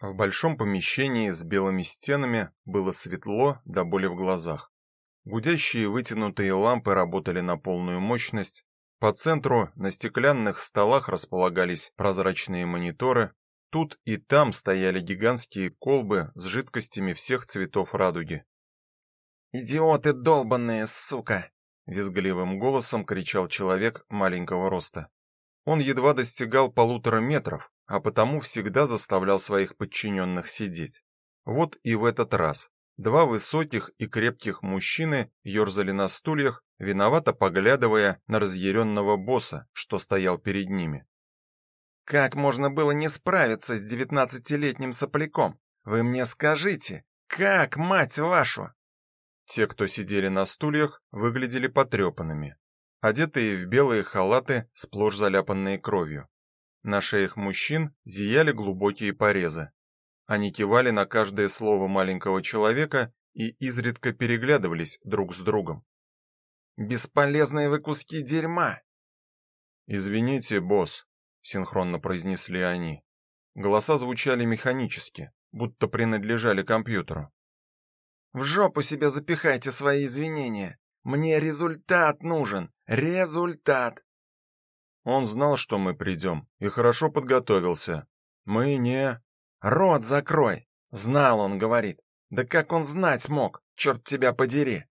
В большом помещении с белыми стенами было светло до боли в глазах. Гудящие вытянутые лампы работали на полную мощность. По центру на стеклянных столах располагались прозрачные мониторы. Тут и там стояли гигантские колбы с жидкостями всех цветов радуги. «Идиоты долбанные, сука!» — визгливым голосом кричал человек маленького роста. Он едва достигал полутора метров, а потому всегда заставлял своих подчиненных сидеть. Вот и в этот раз два высоких и крепких мужчины ерзали на стульях, виновато поглядывая на разъяренного босса, что стоял перед ними. Как можно было не справиться с девятнадцатилетним сопляком? Вы мне скажите, как, мать вашу? Те, кто сидели на стульях, выглядели потрепанными, одетые в белые халаты, сплошь заляпанные кровью. На шеях мужчин зияли глубокие порезы. Они кивали на каждое слово маленького человека и изредка переглядывались друг с другом. Бесполезные вы куски дерьма. Извините, босс, синхронно произнесли они. Голоса звучали механически, будто принадлежали компьютеру. В жопу себе запихайте свои извинения. Мне результат нужен, результат. Он знал, что мы придем, и хорошо подготовился. Мы не... Рот закрой! Знал он, говорит. Да как он знать мог, черт тебя подери!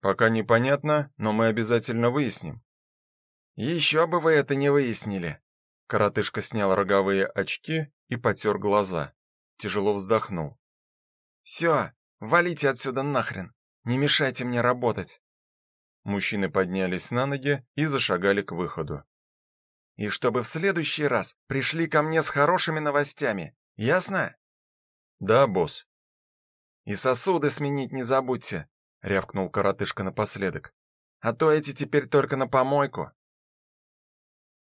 Пока непонятно, но мы обязательно выясним. Еще бы вы это не выяснили. Коротышка снял роговые очки и потер глаза. Тяжело вздохнул. Все, валите отсюда нахрен. Не мешайте мне работать. Мужчины поднялись на ноги и зашагали к выходу. И чтобы в следующий раз пришли ко мне с хорошими новостями. Ясно? Да, босс. И сосуды сменить не забудьте, рявкнул коротышка напоследок. А то эти теперь только на помойку.